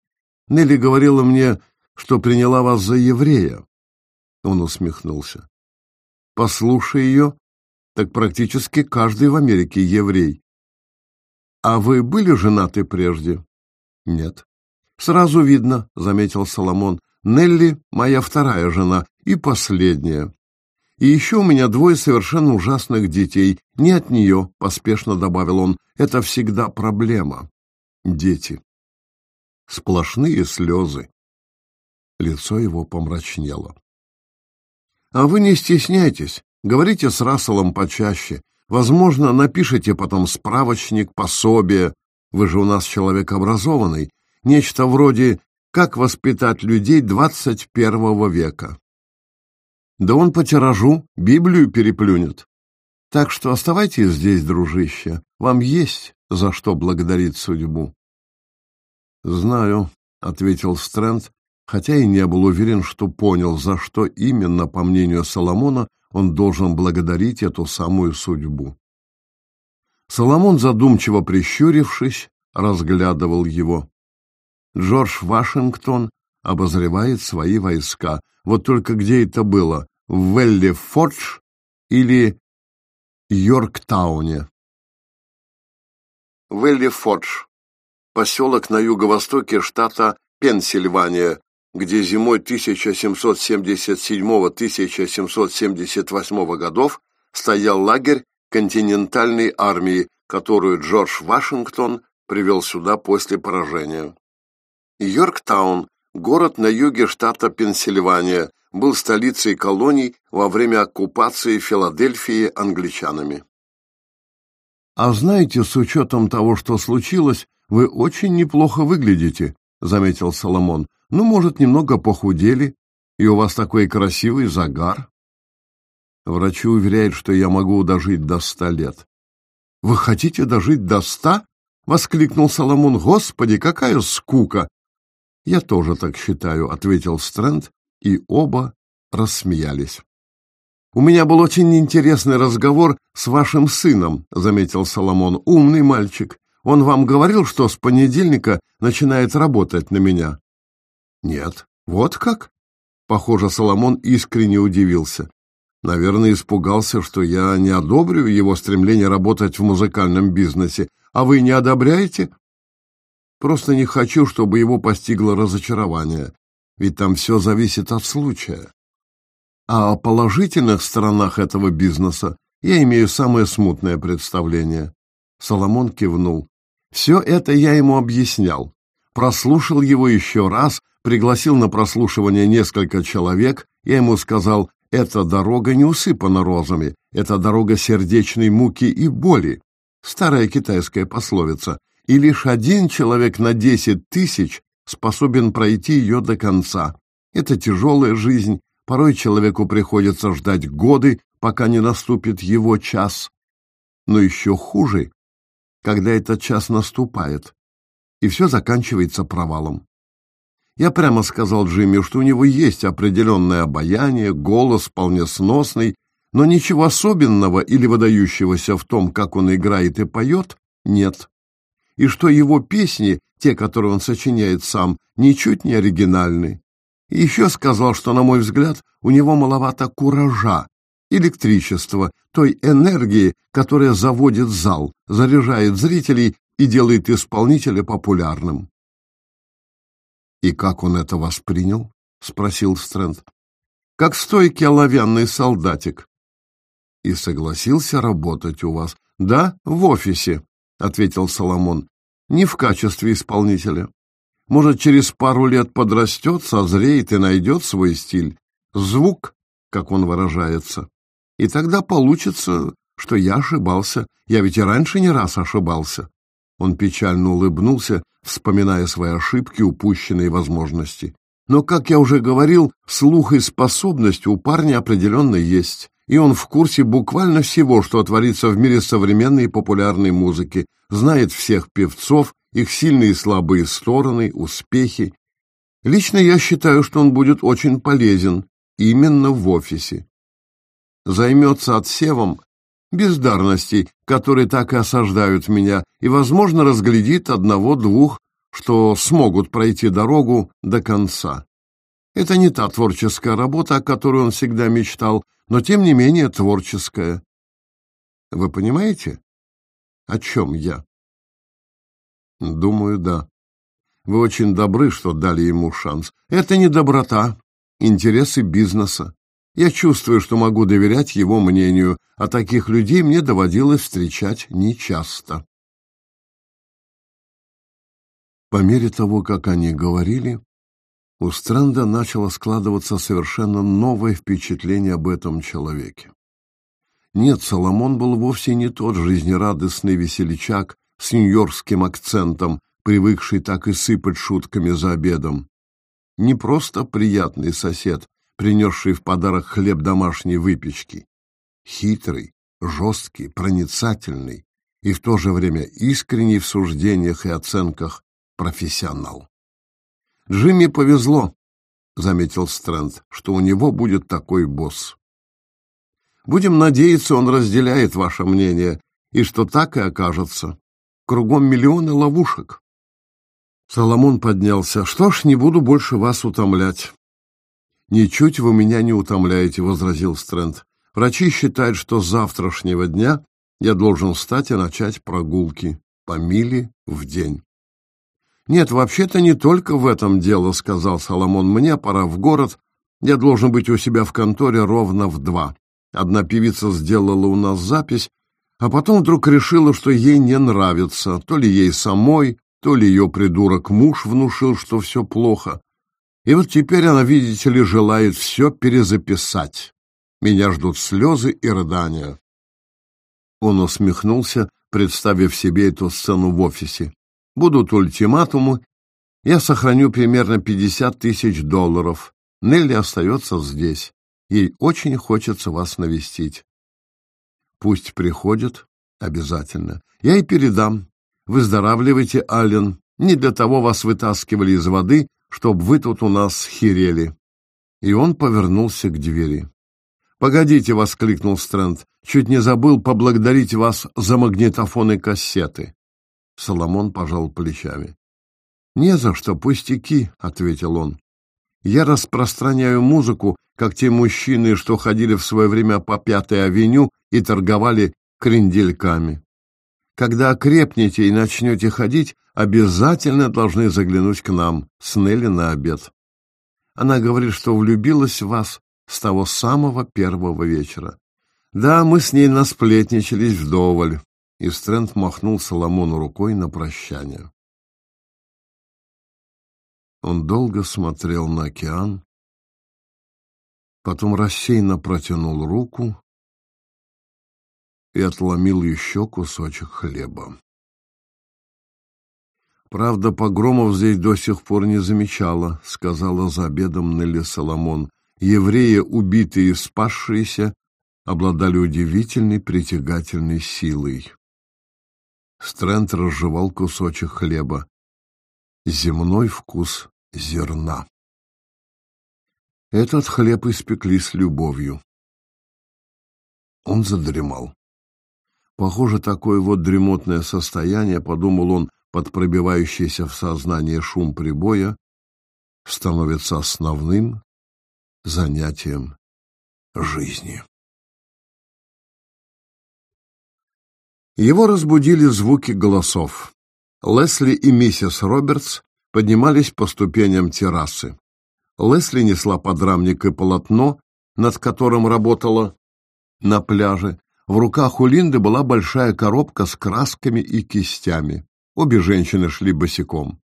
Нелли говорила мне, что приняла вас за еврея. Он усмехнулся. Послушай ее, так практически каждый в Америке еврей. А вы были женаты прежде? Нет. Сразу видно, заметил Соломон. Нелли моя вторая жена и последняя. И еще у меня двое совершенно ужасных детей. Не от нее, поспешно добавил он. Это всегда проблема дети. Сплошные слезы. Лицо его помрачнело. А вы не стесняйтесь, говорите с Расселом почаще. Возможно, напишите потом справочник, пособие. Вы же у нас человек образованный. Нечто вроде «Как воспитать людей двадцать первого века». Да он по тиражу Библию переплюнет. Так что оставайтесь здесь, дружище. Вам есть за что благодарить судьбу. «Знаю», — ответил Стрэнд, хотя и не был уверен, что понял, за что именно, по мнению Соломона, он должен благодарить эту самую судьбу. Соломон, задумчиво прищурившись, разглядывал его. Джордж Вашингтон обозревает свои войска. Вот только где это было? В Велли-Фордж или Йорктауне? Велли-Фордж – поселок на юго-востоке штата Пенсильвания, где зимой 1777-1778 годов стоял лагерь континентальной армии, которую Джордж Вашингтон привел сюда после поражения. Йорктаун, город на юге штата Пенсильвания, был столицей колоний во время оккупации Филадельфии англичанами. «А знаете, с учетом того, что случилось, вы очень неплохо выглядите», — заметил Соломон. «Ну, может, немного похудели, и у вас такой красивый загар». Врачи уверяют, что я могу дожить до ста лет. «Вы хотите дожить до ста?» — воскликнул Соломон. «Господи, какая скука!» «Я тоже так считаю», — ответил Стрэнд, и оба рассмеялись. «У меня был очень интересный разговор с вашим сыном», — заметил Соломон. «Умный мальчик. Он вам говорил, что с понедельника начинает работать на меня?» «Нет. Вот как?» Похоже, Соломон искренне удивился. Наверное, испугался, что я не одобрю его стремление работать в музыкальном бизнесе. А вы не одобряете? Просто не хочу, чтобы его постигло разочарование, ведь там все зависит от случая. А о положительных сторонах этого бизнеса я имею самое смутное представление. Соломон кивнул. Все это я ему объяснял. Прослушал его еще раз, пригласил на прослушивание несколько человек, я ему сказал, эта дорога не усыпана розами, это дорога сердечной муки и боли. Старая китайская пословица. И лишь один человек на десять тысяч способен пройти ее до конца. Это тяжелая жизнь, порой человеку приходится ждать годы, пока не наступит его час. Но еще хуже, когда этот час наступает, и все заканчивается провалом. Я прямо сказал Джимми, что у него есть определенное обаяние, голос вполне сносный, но ничего особенного или выдающегося в том, как он играет и поет, нет. И что его песни, те, которые он сочиняет сам, ничуть не оригинальны. И еще сказал, что, на мой взгляд, у него маловато куража, электричества, той энергии, которая заводит зал, заряжает зрителей и делает исполнителя популярным. «И как он это воспринял?» — спросил Стрэнд. «Как стойкий оловянный солдатик». «И согласился работать у вас?» «Да, в офисе», — ответил Соломон. «Не в качестве исполнителя. Может, через пару лет подрастет, созреет и найдет свой стиль. Звук, как он выражается. И тогда получится, что я ошибался. Я ведь и раньше не раз ошибался. Он печально улыбнулся, вспоминая свои ошибки, упущенные возможности. Но, как я уже говорил, слух и способность у парня определенно есть, и он в курсе буквально всего, что творится в мире современной популярной музыки, знает всех певцов, их сильные и слабые стороны, успехи. Лично я считаю, что он будет очень полезен именно в офисе. Займется отсевом бездарностей, которые так и осаждают меня, и, возможно, разглядит одного-двух, что смогут пройти дорогу до конца. Это не та творческая работа, о которой он всегда мечтал, но, тем не менее, творческая. Вы понимаете, о чем я? Думаю, да. Вы очень добры, что дали ему шанс. Это не доброта, интересы бизнеса. Я чувствую, что могу доверять его мнению, а таких людей мне доводилось встречать нечасто. По мере того, как они говорили, у Стрэнда начало складываться совершенно новое впечатление об этом человеке. Нет, Соломон был вовсе не тот жизнерадостный весельчак с нью-йоркским акцентом, привыкший так и сыпать шутками за обедом. Не просто приятный сосед, принесший в подарок хлеб домашней выпечки. Хитрый, жесткий, проницательный, и в то же время искренний в суждениях и оценках профессионал. Джимми повезло, заметил Стрэнд, что у него будет такой босс. Будем надеяться, он разделяет ваше мнение, и что так и окажется. Кругом миллионы ловушек. Соломон поднялся. Что ж, не буду больше вас утомлять. Ничуть вы меня не утомляете, возразил Стрэнд. Врачи считают, что с завтрашнего дня я должен встать и начать прогулки по миле в день. Нет, вообще-то не только в этом дело, сказал Соломон. Мне пора в город. Я должен быть у себя в конторе ровно в два. Одна певица сделала у нас запись, а потом вдруг решила, что ей не нравится. То ли ей самой, то ли ее придурок муж внушил, что все плохо. И вот теперь она, видите ли, желает все перезаписать. Меня ждут слезы и рыдания. Он усмехнулся, представив себе эту сцену в офисе. Будут ультиматумы, я сохраню примерно 50 тысяч долларов. Нелли остается здесь. Ей очень хочется вас навестить. Пусть приходит, обязательно. Я и передам. Выздоравливайте, Аллен. Не для того вас вытаскивали из воды, чтобы вы тут у нас херели. И он повернулся к двери. «Погодите!» — воскликнул Стрэнд. «Чуть не забыл поблагодарить вас за магнитофоны кассеты». Соломон пожал плечами. «Не за что, пустяки», — ответил он. «Я распространяю музыку, как те мужчины, что ходили в свое время по Пятой авеню и торговали крендельками. Когда окрепнете и начнете ходить, обязательно должны заглянуть к нам с Нелли на обед. Она говорит, что влюбилась в вас с того самого первого вечера. Да, мы с ней насплетничались вдоволь и Стрэнд махнул Соломону рукой на прощание. Он долго смотрел на океан, потом рассеянно протянул руку и отломил еще кусочек хлеба. «Правда, погромов здесь до сих пор не замечала», — сказала за обедом Нелли Соломон. «Евреи, убитые и спасшиеся, обладали удивительной притягательной силой. Стрэнд разжевал кусочек хлеба. Земной вкус зерна. Этот хлеб испекли с любовью. Он задремал. Похоже, такое вот дремотное состояние, подумал он, под пробивающийся в сознание шум прибоя, становится основным занятием жизни. Его разбудили звуки голосов. Лесли и миссис Робертс поднимались по ступеням террасы. Лесли несла подрамник и полотно, над которым работала на пляже. В руках у Линды была большая коробка с красками и кистями. Обе женщины шли босиком.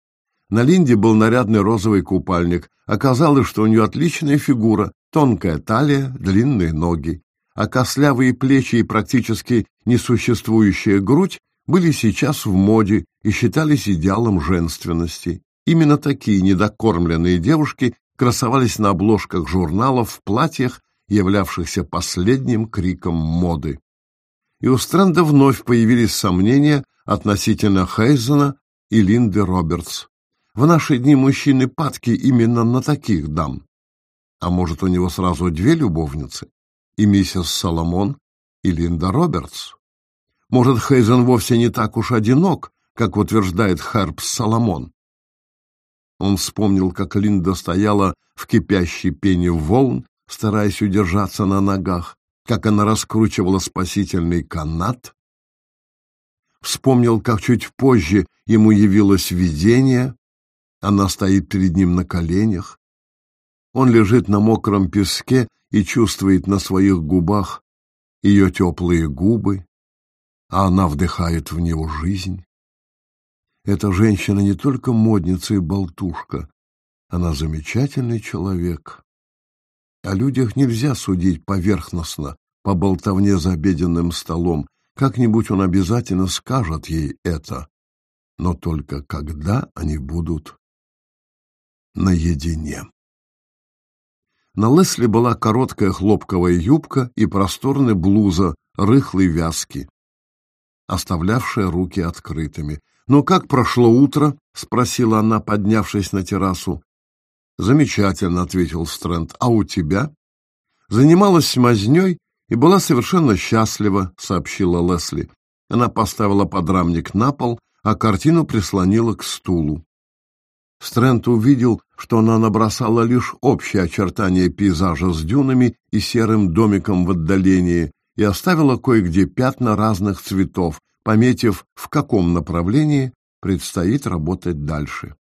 На Линде был нарядный розовый купальник. Оказалось, что у нее отличная фигура, тонкая талия, длинные ноги а костлявые плечи и практически несуществующая грудь были сейчас в моде и считались идеалом женственности. Именно такие недокормленные девушки красовались на обложках журналов в платьях, являвшихся последним криком моды. И у Стрэнда вновь появились сомнения относительно Хейзена и Линды Робертс. В наши дни мужчины падки именно на таких дам. А может, у него сразу две любовницы? и миссис Соломон, и Линда Робертс. Может, Хейзен вовсе не так уж одинок, как утверждает Харпс Соломон. Он вспомнил, как Линда стояла в кипящей пене волн, стараясь удержаться на ногах, как она раскручивала спасительный канат. Вспомнил, как чуть позже ему явилось видение, она стоит перед ним на коленях. Он лежит на мокром песке и чувствует на своих губах ее теплые губы, а она вдыхает в него жизнь. Эта женщина не только модница и болтушка, она замечательный человек. О людях нельзя судить поверхностно, по болтовне за обеденным столом. Как-нибудь он обязательно скажет ей это, но только когда они будут наедине. На Лесли была короткая хлопковая юбка и просторная блуза рыхлой вязки. оставлявшая руки открытыми. «Ну как прошло утро?» — спросила она, поднявшись на террасу. «Замечательно», — ответил Стрэнд. «А у тебя?» «Занималась мазнёй и была совершенно счастлива», — сообщила Лесли. Она поставила подрамник на пол, а картину прислонила к стулу. Стрэнд увидел, что она набросала лишь общие очертания пейзажа с дюнами и серым домиком в отдалении и оставила кое-где пятна разных цветов, пометив, в каком направлении предстоит работать дальше.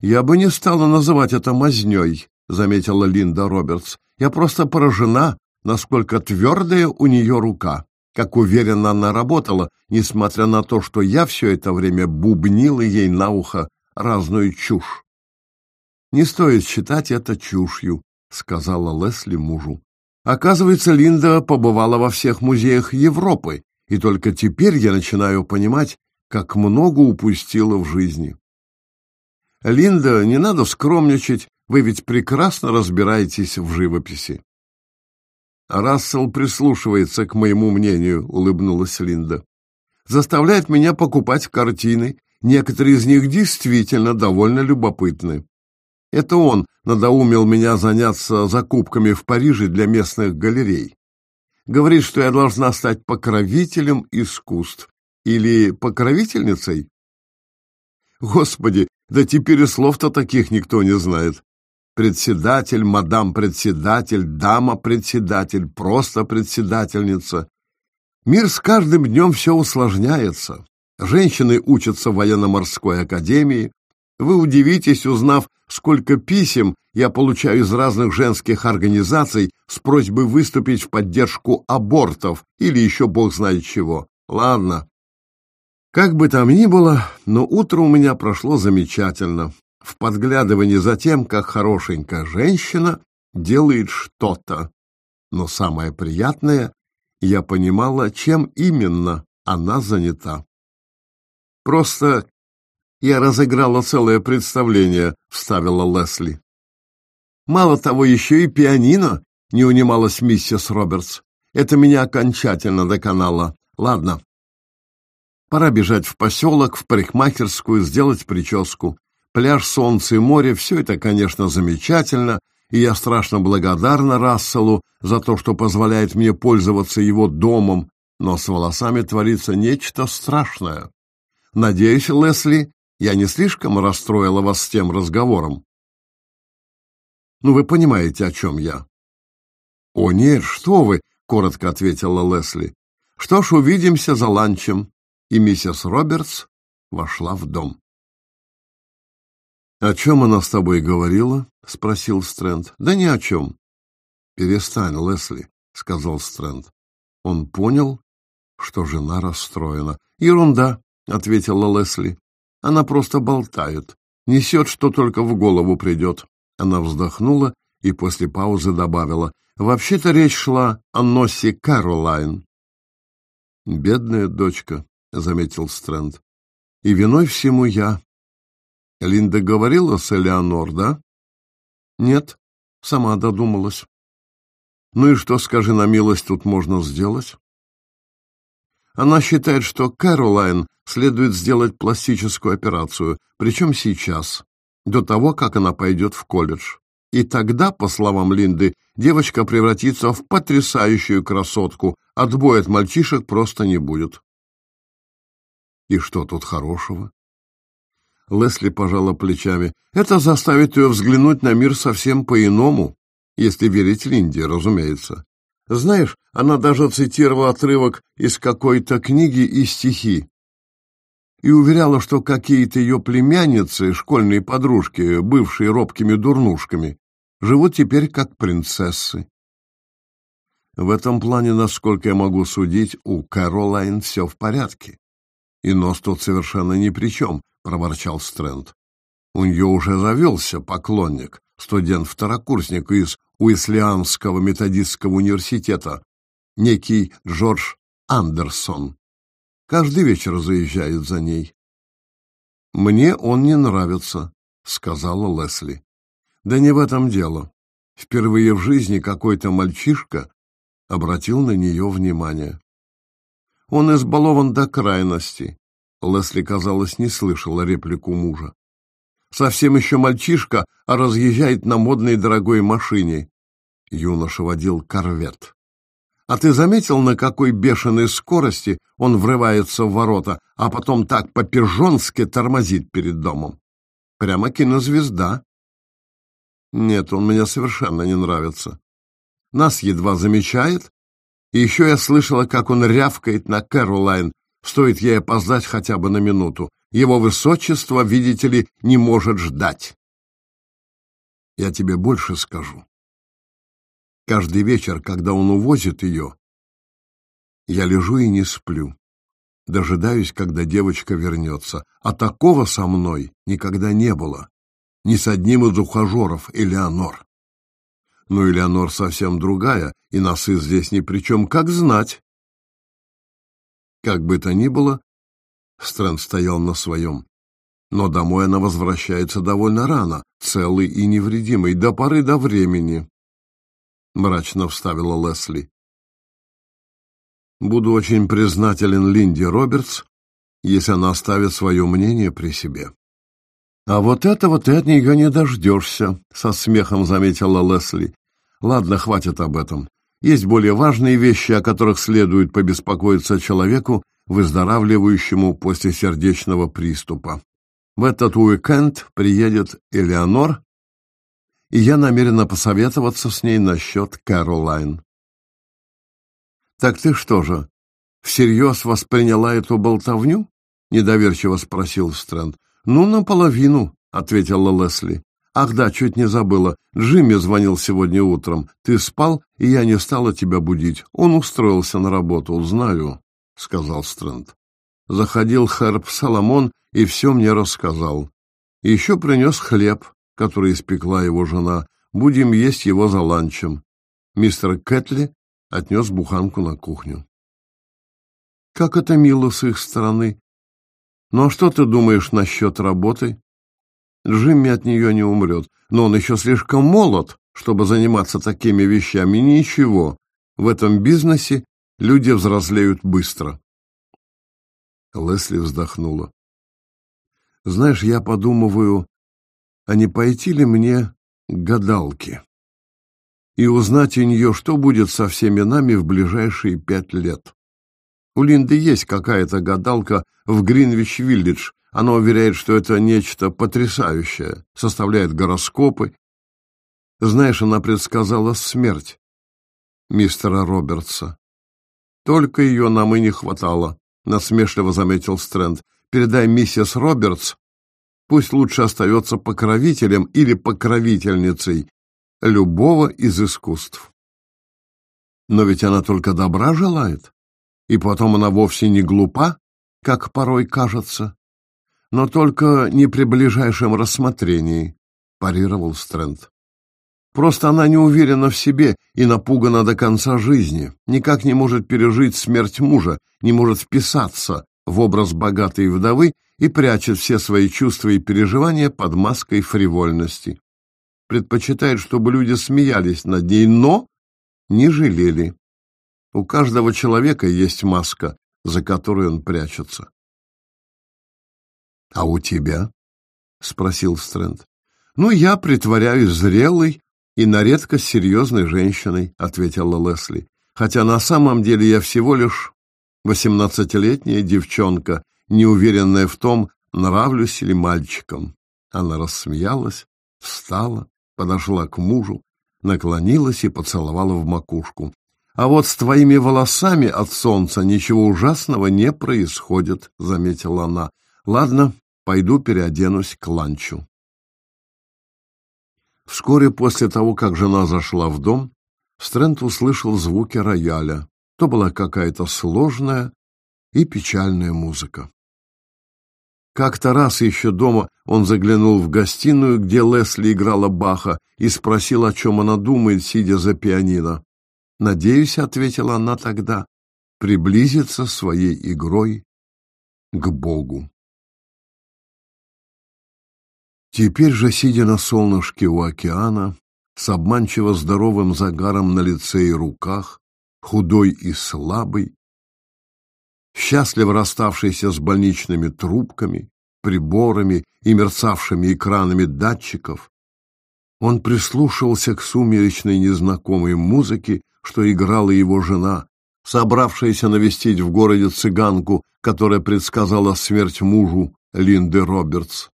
«Я бы не стала называть это мазнёй», — заметила Линда Робертс. «Я просто поражена, насколько твердая у нее рука, как уверенно она работала, несмотря на то, что я все это время бубнила ей на ухо разную чушь. «Не стоит считать это чушью», — сказала Лесли мужу. «Оказывается, Линда побывала во всех музеях Европы, и только теперь я начинаю понимать, как много упустила в жизни». «Линда, не надо скромничать, вы ведь прекрасно разбираетесь в живописи». «Рассел прислушивается к моему мнению», — улыбнулась Линда. «Заставляет меня покупать картины Некоторые из них действительно довольно любопытны. Это он надоумил меня заняться закупками в Париже для местных галерей. Говорит, что я должна стать покровителем искусств или покровительницей. Господи, да теперь и слов-то таких никто не знает. Председатель, мадам-председатель, дама-председатель, просто председательница. Мир с каждым днем все усложняется. Женщины учатся в военно-морской академии. Вы удивитесь, узнав, сколько писем я получаю из разных женских организаций с просьбой выступить в поддержку абортов или еще бог знает чего. Ладно. Как бы там ни было, но утро у меня прошло замечательно. В подглядывании за тем, как хорошенькая женщина делает что-то. Но самое приятное, я понимала, чем именно она занята. Просто я разыграла целое представление, вставила Лесли. Мало того, еще и пианино, не унималась миссис Робертс. Это меня окончательно доконало. Ладно. Пора бежать в поселок, в парикмахерскую, сделать прическу. Пляж, солнце и море — все это, конечно, замечательно, и я страшно благодарна Расселу за то, что позволяет мне пользоваться его домом, но с волосами творится нечто страшное. Надеюсь, Лесли, я не слишком расстроила вас с тем разговором. Ну, вы понимаете, о чем я. О, нет, что вы, коротко ответила Лесли. Что ж, увидимся за ланчем. И миссис Робертс вошла в дом. «О чем она с тобой говорила?» — спросил Стрэнд. «Да ни о чем». «Перестань, Лесли», — сказал Стрэнд. Он понял, что жена расстроена. «Ерунда», — ответила Лесли. «Она просто болтает, несет, что только в голову придет». Она вздохнула и после паузы добавила. «Вообще-то речь шла о носе Каролайн». «Бедная дочка», — заметил Стрэнд. «И виной всему я». Линда говорила с Элеонор, да? «Нет», — сама додумалась. «Ну и что, скажи на милость, тут можно сделать?» Она считает, что Кэролайн следует сделать пластическую операцию, причем сейчас, до того, как она пойдет в колледж. И тогда, по словам Линды, девочка превратится в потрясающую красотку, отбоя от мальчишек просто не будет. И что тут хорошего? Лесли пожала плечами. Это заставит ее взглянуть на мир совсем по-иному, если верить Линде, разумеется. Знаешь, она даже цитировала отрывок из какой-то книги и стихи. И уверяла, что какие-то ее племянницы, школьные подружки, бывшие робкими дурнушками, живут теперь как принцессы. В этом плане, насколько я могу судить, у Кэролайн все в порядке. И нос тут совершенно ни при чем, — проворчал Стрэнд. У нее уже завелся поклонник, студент-второкурсник из Уислианского методистского университета, некий Джордж Андерсон. Каждый вечер заезжает за ней. «Мне он не нравится», — сказала Лесли. «Да не в этом дело. Впервые в жизни какой-то мальчишка обратил на нее внимание. Он избалован до крайности. Лесли, казалось, не слышала реплику мужа. Совсем еще мальчишка, а разъезжает на модной дорогой машине. Юноша водил корвет. А ты заметил, на какой бешеной скорости он врывается в ворота, а потом так по-пижонски тормозит перед домом? Прямо кинозвезда. Нет, он мне совершенно не нравится. Нас едва замечает, еще я слышала, как он рявкает на Кэролайн, стоит ей опоздать хотя бы на минуту. Его высочество, видите ли, не может ждать. Я тебе больше скажу. Каждый вечер, когда он увозит ее, я лежу и не сплю. Дожидаюсь, когда девочка вернется. А такого со мной никогда не было. Ни с одним из ухажеров Элеонор. Но Элеонор совсем другая, и носы здесь ни при чем, как знать. Как бы то ни было, Стрэнд стоял на своем. Но домой она возвращается довольно рано, целый и невредимый, до поры до времени. Мрачно вставила Лесли. Буду очень признателен Линде Робертс, если она оставит свое мнение при себе. А вот этого ты от нее не дождешься, со смехом заметила Лесли. Ладно, хватит об этом. Есть более важные вещи, о которых следует побеспокоиться человеку, выздоравливающему после сердечного приступа. В этот уикенд приедет Элеонор, и я намерена посоветоваться с ней насчет Кэролайн. «Так ты что же, всерьез восприняла эту болтовню?» — недоверчиво спросил Стрэнд. «Ну, наполовину», — ответила Лесли. Ах да, чуть не забыла. Джимми звонил сегодня утром. Ты спал, и я не стала тебя будить. Он устроился на работу, знаю, — сказал Стрэнд. Заходил Хэрб Соломон и все мне рассказал. еще принес хлеб, который испекла его жена. Будем есть его за ланчем. Мистер Кэтли отнес буханку на кухню. Как это мило с их стороны. Ну а что ты думаешь насчет работы? Джимми от нее не умрет, но он еще слишком молод, чтобы заниматься такими вещами. Ничего, в этом бизнесе люди взрослеют быстро. Лесли вздохнула. Знаешь, я подумываю, а не пойти ли мне к гадалке и узнать у нее, что будет со всеми нами в ближайшие пять лет. У Линды есть какая-то гадалка в Гринвич-Виллидж, она уверяет, что это нечто потрясающее, составляет гороскопы. Знаешь, она предсказала смерть мистера Робертса. Только ее нам и не хватало, насмешливо заметил Стрэнд. Передай миссис Робертс, пусть лучше остается покровителем или покровительницей любого из искусств. Но ведь она только добра желает, и потом она вовсе не глупа, как порой кажется но только не при ближайшем рассмотрении, парировал Стрэнд. Просто она не уверена в себе и напугана до конца жизни, никак не может пережить смерть мужа, не может вписаться в образ богатой вдовы и прячет все свои чувства и переживания под маской фривольности. Предпочитает, чтобы люди смеялись над ней, но не жалели. У каждого человека есть маска, за которой он прячется. А у тебя? спросил Стрэнд. Ну, я притворяюсь зрелой и на редкость серьезной женщиной, ответила Лесли. Хотя на самом деле я всего лишь восемнадцатилетняя девчонка, неуверенная в том, нравлюсь ли мальчикам. Она рассмеялась, встала, подошла к мужу, наклонилась и поцеловала в макушку. А вот с твоими волосами от солнца ничего ужасного не происходит, заметила она. Ладно, пойду переоденусь к ланчу. Вскоре после того, как жена зашла в дом, Стрэнд услышал звуки рояля. То была какая-то сложная и печальная музыка. Как-то раз еще дома он заглянул в гостиную, где Лесли играла Баха, и спросил, о чем она думает, сидя за пианино. «Надеюсь», — ответила она тогда, — «приблизиться своей игрой к Богу». Теперь же, сидя на солнышке у океана, с обманчиво здоровым загаром на лице и руках, худой и слабый, счастливо расставшийся с больничными трубками, приборами и мерцавшими экранами датчиков, он прислушивался к сумеречной незнакомой музыке, что играла его жена, собравшаяся навестить в городе цыганку, которая предсказала смерть мужу Линды Робертс.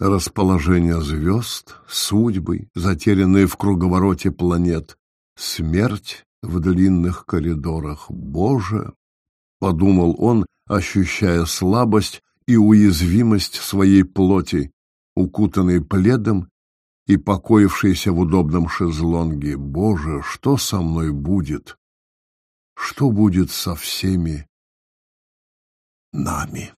Расположение звезд, судьбы, затерянные в круговороте планет, смерть в длинных коридорах. Боже! — подумал он, ощущая слабость и уязвимость своей плоти, укутанный пледом и покоившийся в удобном шезлонге. Боже, что со мной будет? Что будет со всеми нами?